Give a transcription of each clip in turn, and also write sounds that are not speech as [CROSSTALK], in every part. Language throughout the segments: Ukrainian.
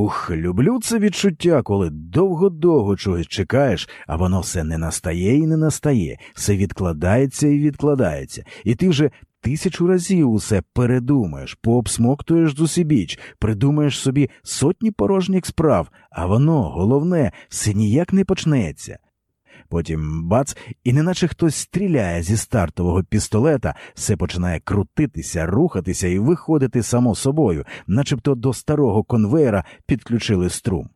Ух, люблю це відчуття, коли довго-довго чогось чекаєш, а воно все не настає і не настає, все відкладається і відкладається, і ти вже тисячу разів усе передумаєш, пообсмоктуєш зусібіч, придумаєш собі сотні порожніх справ, а воно, головне, все ніяк не почнеться. Потім бац, і неначе хтось стріляє зі стартового пістолета, все починає крутитися, рухатися і виходити само собою, начебто до старого конвейера підключили струм.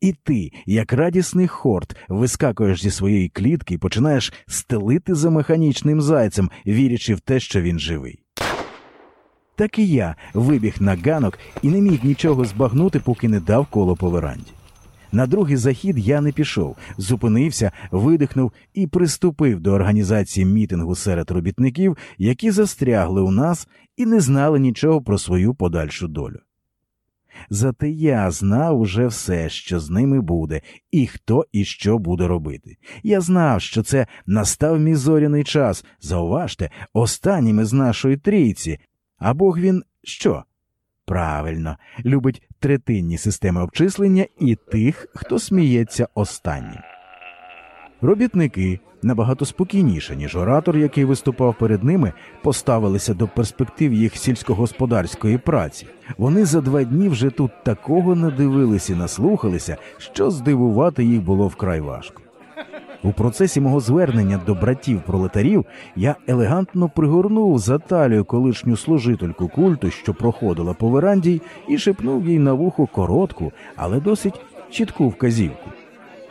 І ти, як радісний хорт, вискакуєш зі своєї клітки і починаєш стелити за механічним зайцем, вірячи в те, що він живий. Так і я вибіг на ганок і не міг нічого збагнути, поки не дав коло по веранді. На другий захід я не пішов, зупинився, видихнув і приступив до організації мітингу серед робітників, які застрягли у нас і не знали нічого про свою подальшу долю. Зате я знав уже все, що з ними буде, і хто і що буде робити. Я знав, що це настав мій зоряний час, зауважте, останнім із нашої трійці. А Бог він що? Правильно, любить третинні системи обчислення і тих, хто сміється останнім. Робітники набагато спокійніше, ніж оратор, який виступав перед ними, поставилися до перспектив їх сільськогосподарської праці. Вони за два дні вже тут такого надивилися і наслухалися, що здивувати їх було вкрай важко. У процесі мого звернення до братів пролетарів я елегантно пригорнув за талію колишню служительку культу, що проходила по веранді, і шепнув їй на вухо коротку, але досить чітку вказівку.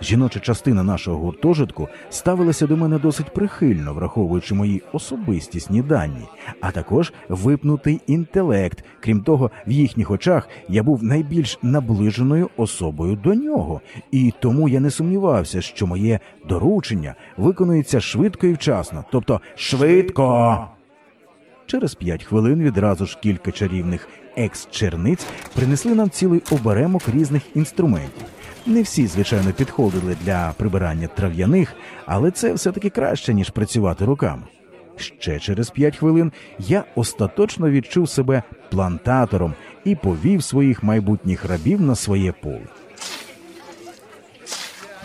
Жіноча частина нашого гуртожитку ставилася до мене досить прихильно, враховуючи мої особистісні дані, а також випнутий інтелект. Крім того, в їхніх очах я був найбільш наближеною особою до нього, і тому я не сумнівався, що моє доручення виконується швидко і вчасно, тобто швидко. Через п'ять хвилин відразу ж кілька чарівних екс-черниць принесли нам цілий оберемок різних інструментів. Не всі, звичайно, підходили для прибирання трав'яних, але це все-таки краще, ніж працювати руками. Ще через п'ять хвилин я остаточно відчув себе плантатором і повів своїх майбутніх рабів на своє поле.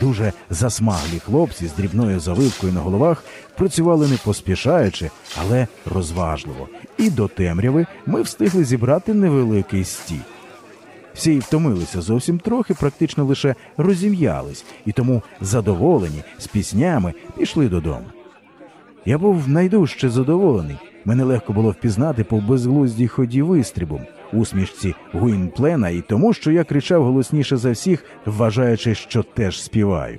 Дуже засмаглі хлопці з дрібною заливкою на головах працювали не поспішаючи, але розважливо, і до темряви ми встигли зібрати невеликий стій. Всі втомилися зовсім трохи, практично лише розім'ялись, і тому задоволені з піснями пішли додому. Я був найдужче задоволений. Мене легко було впізнати по безглуздій ході вистрібом, усмішці Гуінплена і тому, що я кричав голосніше за всіх, вважаючи, що теж співаю.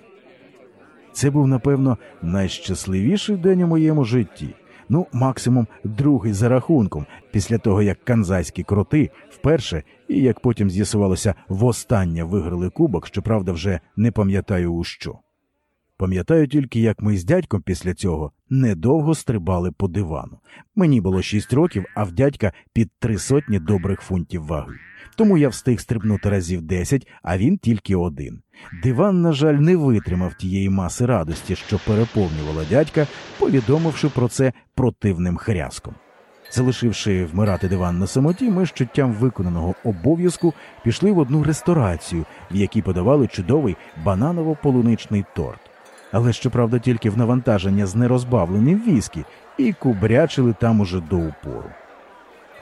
Це був, напевно, найщасливіший день у моєму житті. Ну, максимум другий за рахунком, після того як канзайські кроти вперше, і як потім з'ясувалося, востаннє виграли кубок, щоправда, вже не пам'ятаю у що. Пам'ятаю тільки, як ми з дядьком після цього недовго стрибали по дивану. Мені було шість років, а в дядька під три сотні добрих фунтів ваги. Тому я встиг стрибнути разів десять, а він тільки один. Диван, на жаль, не витримав тієї маси радості, що переповнювала дядька, повідомивши про це противним хряском. Залишивши вмирати диван на самоті, ми з чуттям виконаного обов'язку пішли в одну ресторацію, в якій подавали чудовий бананово-полуничний торт. Але щоправда, тільки в навантаження з нерозбавленим віскі, і кубрячили там уже до упору.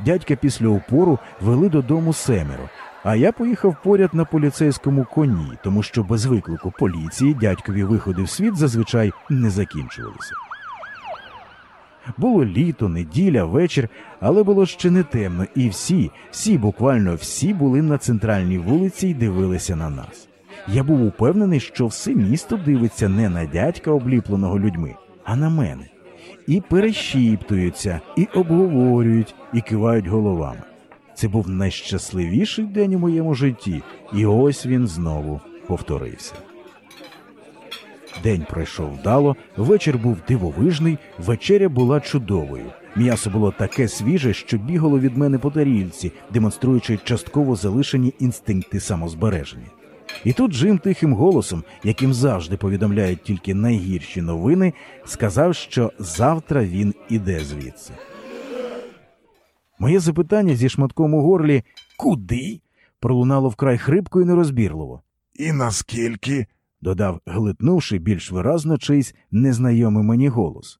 Дядька після упору вели додому семеро, а я поїхав поряд на поліцейському коні, тому що без виклику поліції дядькові виходи в світ зазвичай не закінчувалися. Було літо, неділя, вечір, але було ще не темно, і всі, всі, буквально всі були на центральній вулиці і дивилися на нас. Я був упевнений, що все місто дивиться не на дядька, обліпленого людьми, а на мене. І перешіптуються, і обговорюють, і кивають головами. Це був найщасливіший день у моєму житті, і ось він знову повторився. День пройшов вдало, вечір був дивовижний, вечеря була чудовою. М'ясо було таке свіже, що бігало від мене по тарільці, демонструючи частково залишені інстинкти самозбереження. І тут Джим тихим голосом, яким завжди повідомляють тільки найгірші новини, сказав, що завтра він іде звідси. Моє запитання зі шматком у горлі Куди? пролунало вкрай хрипко і нерозбірливо. І наскільки? додав, глитнувши більш виразно чийсь незнайомий мені голос.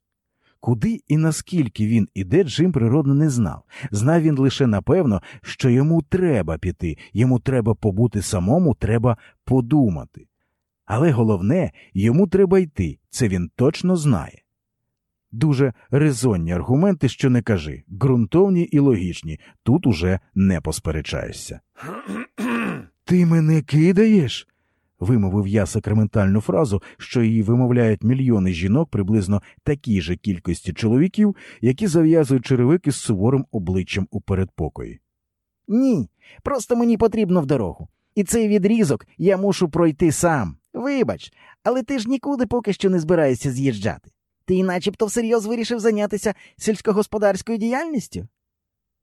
Куди і наскільки він іде, Джим природно не знав. Знав він лише напевно, що йому треба піти, йому треба побути самому, треба подумати. Але головне, йому треба йти, це він точно знає. Дуже резонні аргументи, що не кажи, ґрунтовні і логічні, тут уже не посперечаєшся. [CLEARS THROAT] Ти мене кидаєш? Вимовив я сакраментальну фразу, що її вимовляють мільйони жінок приблизно такій же кількості чоловіків, які зав'язують черевики з суворим обличчям у передпокої. Ні, просто мені потрібно в дорогу. І цей відрізок я мушу пройти сам. Вибач, але ти ж нікуди поки що не збираєшся з'їжджати. Ти начебто всерйоз вирішив зайнятися сільськогосподарською діяльністю?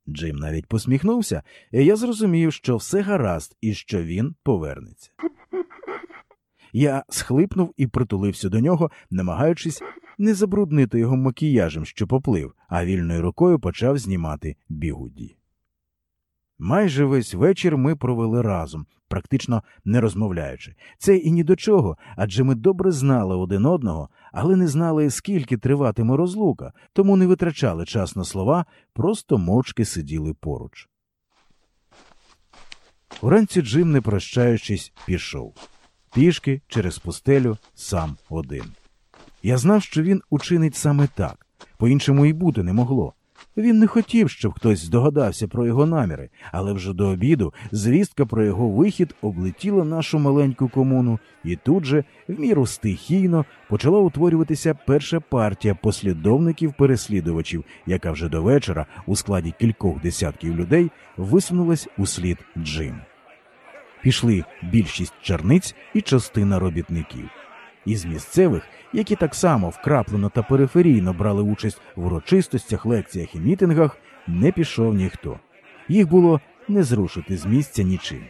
Джим навіть посміхнувся, і я зрозумів, що все гаразд і що він повернеться. Я схлипнув і притулився до нього, намагаючись не забруднити його макіяжем, що поплив, а вільною рукою почав знімати бігуді. Майже весь вечір ми провели разом, практично не розмовляючи. Це і ні до чого, адже ми добре знали один одного, але не знали, скільки триватиме розлука, тому не витрачали час на слова, просто мовчки сиділи поруч. Уранці Джим, не прощаючись, пішов пішки через пустелю сам один. Я знав, що він учинить саме так, по іншому і бути не могло. Він не хотів, щоб хтось здогадався про його наміри, але вже до обіду звістка про його вихід облетіла нашу маленьку комуну, і тут же, в міру стихійно, почала утворюватися перша партія послідовників-переслідувачів, яка вже до вечора, у складі кількох десятків людей, висунулась у слід Джим. Пішли більшість черниць і частина робітників. Із місцевих, які так само вкраплено та периферійно брали участь в урочистостях, лекціях і мітингах, не пішов ніхто. Їх було не зрушити з місця нічим.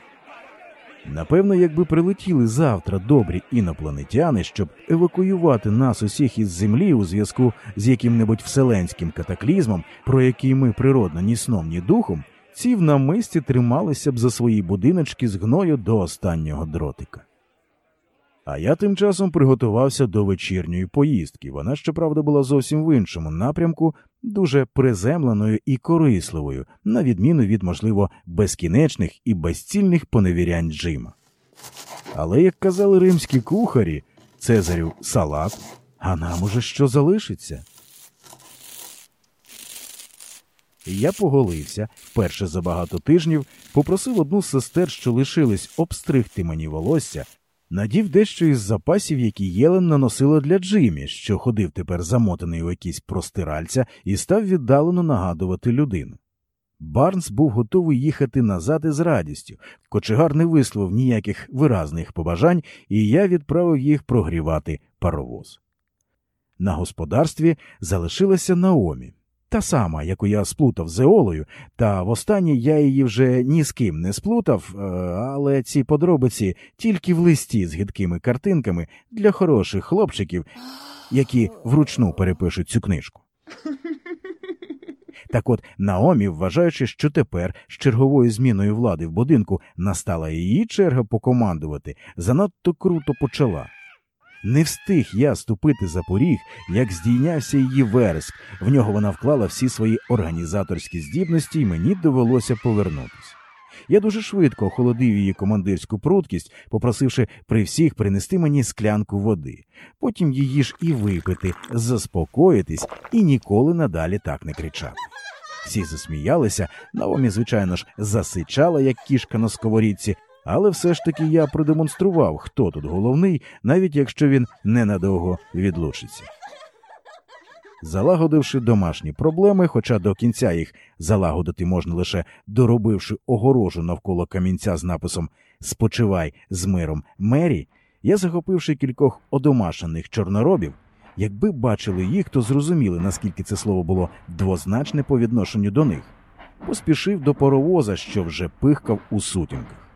Напевно, якби прилетіли завтра добрі інопланетяни, щоб евакуювати нас усіх із землі у зв'язку з яким-небудь вселенським катаклізмом, про який ми природно ні сном, ні духом, ці в намисті трималися б за свої будиночки з гною до останнього дротика. А я тим часом приготувався до вечірньої поїздки. Вона, щоправда, була зовсім в іншому напрямку, дуже приземленою і корисливою, на відміну від, можливо, безкінечних і безцільних поневірянь Джима. Але, як казали римські кухарі, Цезарів салат, а нам уже що залишиться. Я поголився вперше за багато тижнів, попросив одну з сестер, що лишились обстригти мені волосся, надів дещо із запасів, які Єлен наносила для Джимі, що ходив тепер замотаний у якісь простиральця і став віддалено нагадувати людину. Барнс був готовий їхати назад із радістю, кочегар не висловив ніяких виразних побажань, і я відправив їх прогрівати паровоз. На господарстві залишилася Наомі, та сама, яку я сплутав з Еолою, та востаннє я її вже ні з ким не сплутав, е, але ці подробиці тільки в листі з гидкими картинками для хороших хлопчиків, які вручну перепишуть цю книжку. Так от Наомі, вважаючи, що тепер з черговою зміною влади в будинку настала її черга покомандувати, занадто круто почала. Не встиг я ступити за поріг, як здійнявся її вереск. В нього вона вклала всі свої організаторські здібності, і мені довелося повернутися. Я дуже швидко охолодив її командирську пруткість, попросивши при всіх принести мені склянку води, потім її ж і випити, заспокоїтись і ніколи надалі так не кричати. Всі засміялися, Наомі, звичайно ж, засичала, як кішка на сковорідці, але все ж таки я продемонстрував, хто тут головний, навіть якщо він ненадовго відлучиться. Залагодивши домашні проблеми, хоча до кінця їх залагодити можна лише доробивши огорожу навколо камінця з написом Спочивай з миром Мері, я захопивши кількох одомашених чорноробів, якби бачили їх, то зрозуміли, наскільки це слово було двозначне по відношенню до них, поспішив до паровоза, що вже пихкав у сутінках.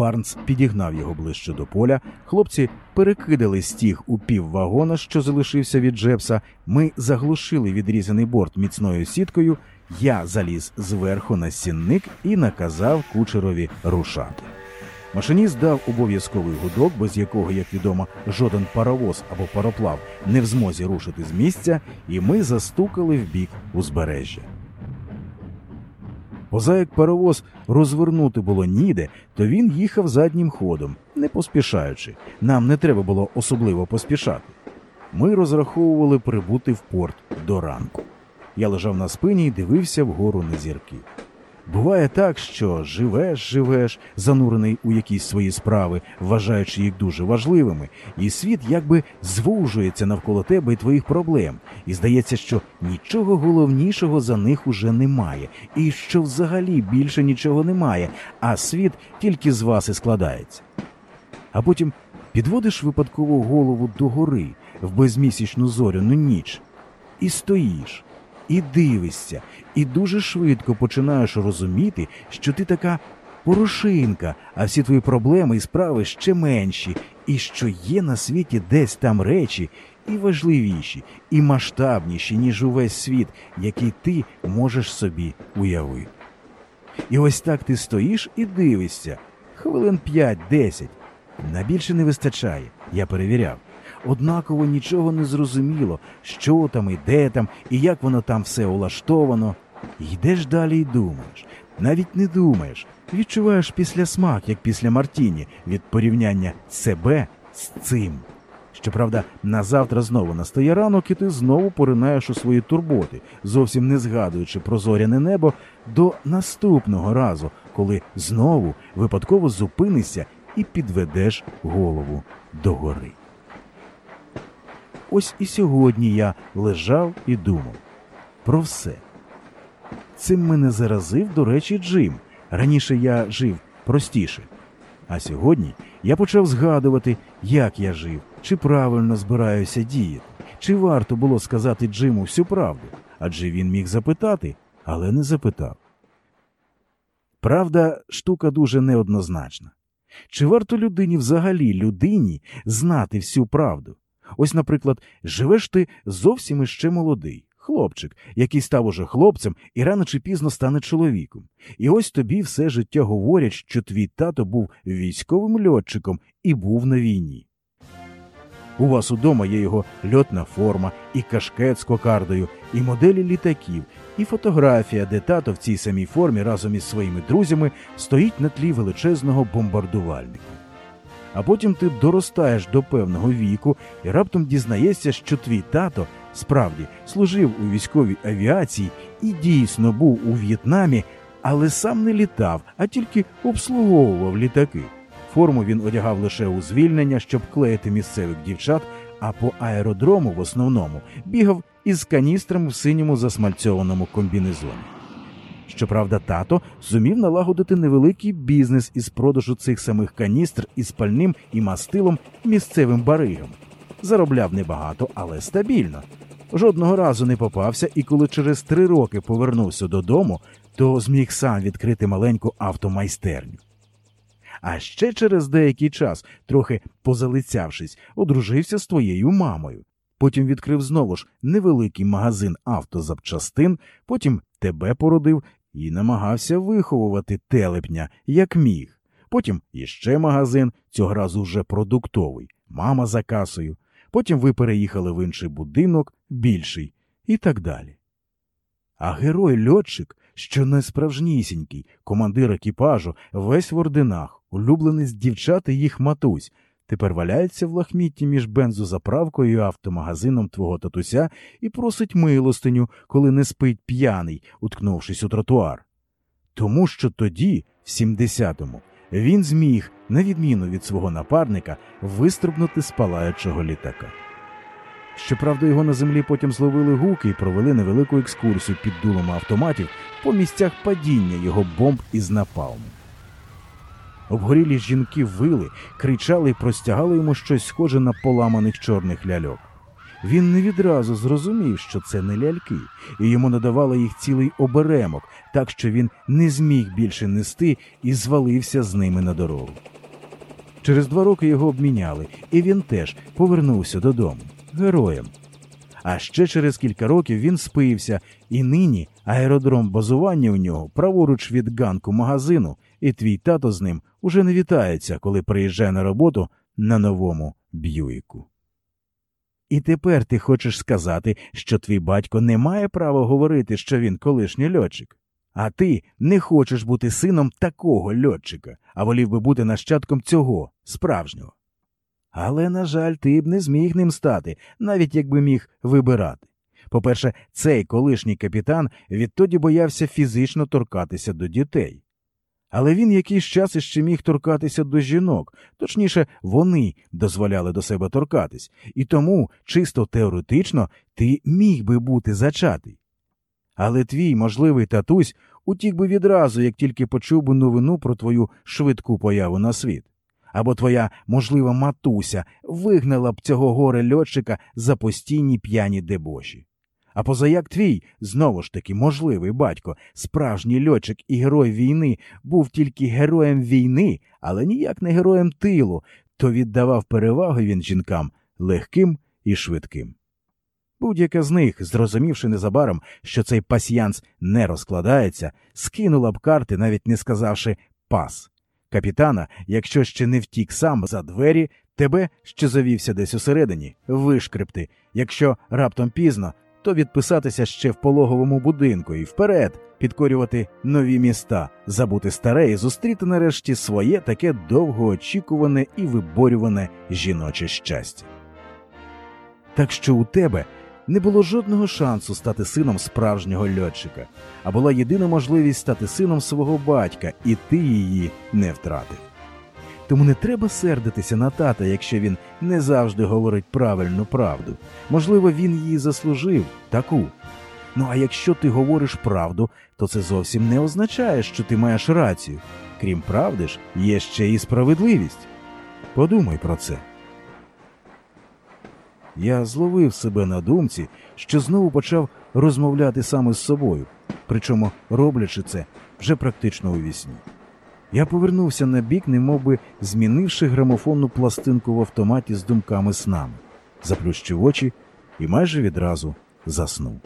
Барнс підігнав його ближче до поля. Хлопці перекидали стіг у пів вагона, що залишився від Джепса. Ми заглушили відрізаний борт міцною сіткою я заліз зверху на сінник і наказав кучерові рушати. Машиніст дав обов'язковий гудок, без якого, як відомо, жоден паровоз або пароплав не в змозі рушити з місця, і ми застукали в бік узбережжя. Поза як паровоз розвернути було ніде, то він їхав заднім ходом, не поспішаючи. Нам не треба було особливо поспішати. Ми розраховували прибути в порт до ранку. Я лежав на спині і дивився вгору на зірки. Буває так, що живеш, живеш, занурений у якісь свої справи, вважаючи їх дуже важливими, і світ якби звужується навколо тебе і твоїх проблем, і здається, що нічого головнішого за них уже немає, і що взагалі більше нічого немає, а світ тільки з вас і складається. А потім підводиш випадково голову догори в безмісячну зоряну ніч і стоїш і дивишся, і дуже швидко починаєш розуміти, що ти така порошинка, а всі твої проблеми і справи ще менші, і що є на світі десь там речі і важливіші, і масштабніші, ніж увесь світ, який ти можеш собі уявити. І ось так ти стоїш і дивишся хвилин п'ять-десять. На більше не вистачає, я перевіряв однаково нічого не зрозуміло, що там і де там, і як воно там все улаштовано. Йдеш далі і думаєш. Навіть не думаєш, відчуваєш після смак, як після Мартіні, від порівняння себе з цим. Щоправда, назавтра знову настає ранок, і ти знову поринаєш у свої турботи, зовсім не згадуючи про зоряне небо до наступного разу, коли знову випадково зупинишся і підведеш голову догори. Ось і сьогодні я лежав і думав про все. Цим мене заразив, до речі, Джим. Раніше я жив простіше. А сьогодні я почав згадувати, як я жив, чи правильно збираюся діяти, чи варто було сказати Джиму всю правду, адже він міг запитати, але не запитав. Правда, штука дуже неоднозначна. Чи варто людині взагалі людині знати всю правду? Ось, наприклад, живеш ти зовсім іще молодий, хлопчик, який став уже хлопцем і рано чи пізно стане чоловіком. І ось тобі все життя говорять, що твій тато був військовим льотчиком і був на війні. У вас удома є його льотна форма, і кашкет з кокардою, і моделі літаків, і фотографія, де тато в цій самій формі разом із своїми друзями стоїть на тлі величезного бомбардувальника а потім ти доростаєш до певного віку і раптом дізнаєшся, що твій тато справді служив у військовій авіації і дійсно був у В'єтнамі, але сам не літав, а тільки обслуговував літаки. Форму він одягав лише у звільнення, щоб клеїти місцевих дівчат, а по аеродрому в основному бігав із каністрами в синьому засмальцьованому комбінезоні. Щоправда, тато зумів налагодити невеликий бізнес із продажу цих самих каністр із пальним і мастилом місцевим баригам. Заробляв небагато, але стабільно. Жодного разу не попався, і коли через три роки повернувся додому, то зміг сам відкрити маленьку автомайстерню. А ще через деякий час, трохи позалицявшись, одружився з твоєю мамою. Потім відкрив знову ж невеликий магазин автозапчастин, потім тебе породив і намагався виховувати телепня, як міг. Потім іще магазин, цього разу вже продуктовий, мама за касою. Потім ви переїхали в інший будинок, більший, і так далі. А герой льотчик, що не справжнісінький, командир екіпажу, весь в орденах, улюблений з дівчат і їх матусь, Тепер валяється в лахмітті між бензозаправкою і автомагазином твого татуся і просить милостиню, коли не спить п'яний, уткнувшись у тротуар. Тому що тоді, в 70-му, він зміг, на відміну від свого напарника, вистрибнути з палаючого літака. Щоправда, його на землі потім зловили гуки і провели невелику екскурсію під дулами автоматів по місцях падіння його бомб із напалму. Обгорілі жінки вили, кричали і простягали йому щось схоже на поламаних чорних ляльок. Він не відразу зрозумів, що це не ляльки, і йому надавали їх цілий оберемок, так що він не зміг більше нести і звалився з ними на дорогу. Через два роки його обміняли, і він теж повернувся додому героєм. А ще через кілька років він спився, і нині аеродром базування у нього праворуч від ганку магазину, і твій тато з ним уже не вітається, коли приїжджає на роботу на новому б'юїку. І тепер ти хочеш сказати, що твій батько не має права говорити, що він колишній льотчик. А ти не хочеш бути сином такого льотчика, а волів би бути нащадком цього, справжнього. Але, на жаль, ти б не зміг ним стати, навіть якби міг вибирати. По-перше, цей колишній капітан відтоді боявся фізично торкатися до дітей. Але він якийсь час іще міг торкатися до жінок, точніше, вони дозволяли до себе торкатись, і тому, чисто теоретично, ти міг би бути зачатий. Але твій можливий татусь утік би відразу, як тільки почув би новину про твою швидку появу на світ. Або твоя можлива матуся вигнала б цього горе льотчика за постійні п'яні дебоші. А позаяк твій, знову ж таки, можливий батько, справжній льотчик і герой війни, був тільки героєм війни, але ніяк не героєм тилу, то віддавав перевагу він жінкам легким і швидким. Будь-яка з них, зрозумівши незабаром, що цей пасьянс не розкладається, скинула б карти, навіть не сказавши пас. Капітана, якщо ще не втік сам за двері, тебе, що завівся десь усередині, вишкрепти, якщо раптом пізно, то відписатися ще в пологовому будинку і вперед підкорювати нові міста, забути старе і зустріти нарешті своє таке довгоочікуване і виборюване жіноче щастя. Так що у тебе не було жодного шансу стати сином справжнього льотчика, а була єдина можливість стати сином свого батька, і ти її не втратив. Тому не треба сердитися на тата, якщо він не завжди говорить правильну правду. Можливо, він її заслужив таку. Ну а якщо ти говориш правду, то це зовсім не означає, що ти маєш рацію. Крім правди ж, є ще і справедливість. Подумай про це. Я зловив себе на думці, що знову почав розмовляти саме з собою, причому роблячи це вже практично у вісні. Я повернувся на бік, немовби змінивши грамофонну пластинку в автоматі з думками снами, заплющив очі і майже відразу заснув.